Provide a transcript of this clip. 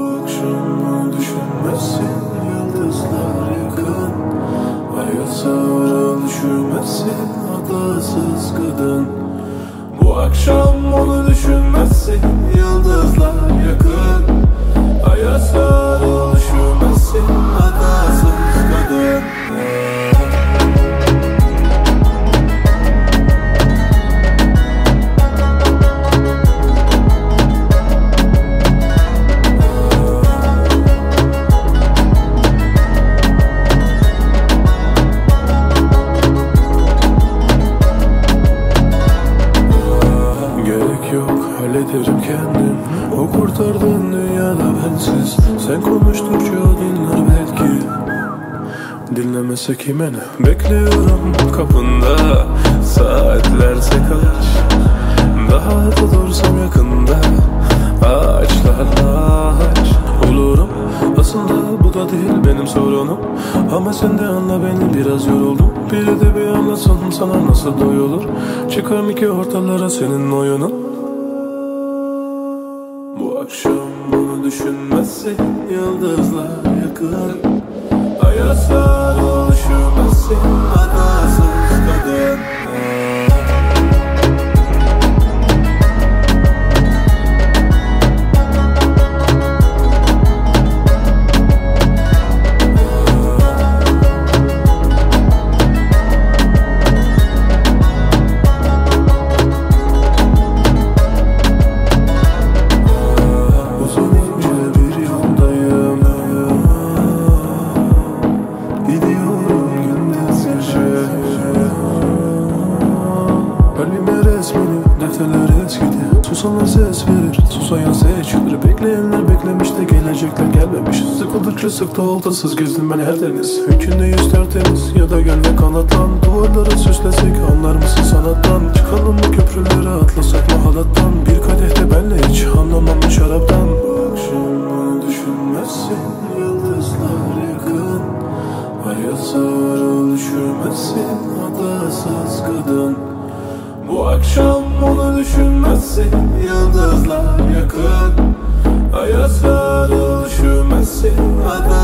Bu akşam bunu düşünmesin Yıldızlar yakın Aya sarıl üşümesin Adasız kadın. Bu akşam onu düşünmesin Yok. Hallederim kendim O kurtardığın dünyada bensiz. Sen konuştukça o dinler belki. Dinlemese kime ne? Bekliyorum kapında. Saatlerse kaç Daha da dursam yakında. Ağaçlarla ağaç. Olurum. Aslında bu da değil benim sorunum. Ama sen de anla beni biraz yoruldum. Biri de bir anlasın sana nasıl doyulur? Çıkarım iki ortalara senin oyunun akşam bunu düşünmezsin Yıldızlar yakın Aya sarıl üşümesin defterler eskidi Susana ses verir susayan seçilir Bekleyenler beklemiş de gelecekler gelmemiş. Sıkıldıkça sıktı oltasız gezdim ben her deniz. Hükünde yüz tertemiz ya da gel ve kanatlan Duvarları süslesek anlar mısın sanattan? Çıkalım mı köprüleri atlasak mı halattan. Bir kadeh de benle hiç anlamam şaraptan. Bu akşam bunu düşünmezsin Yıldızlar yakın. Aya sarıl üşümesin Adasız kadın Bu akşam onu düşünmezsin Yıldızlar yakın Aya sarıl üşümesin Ah.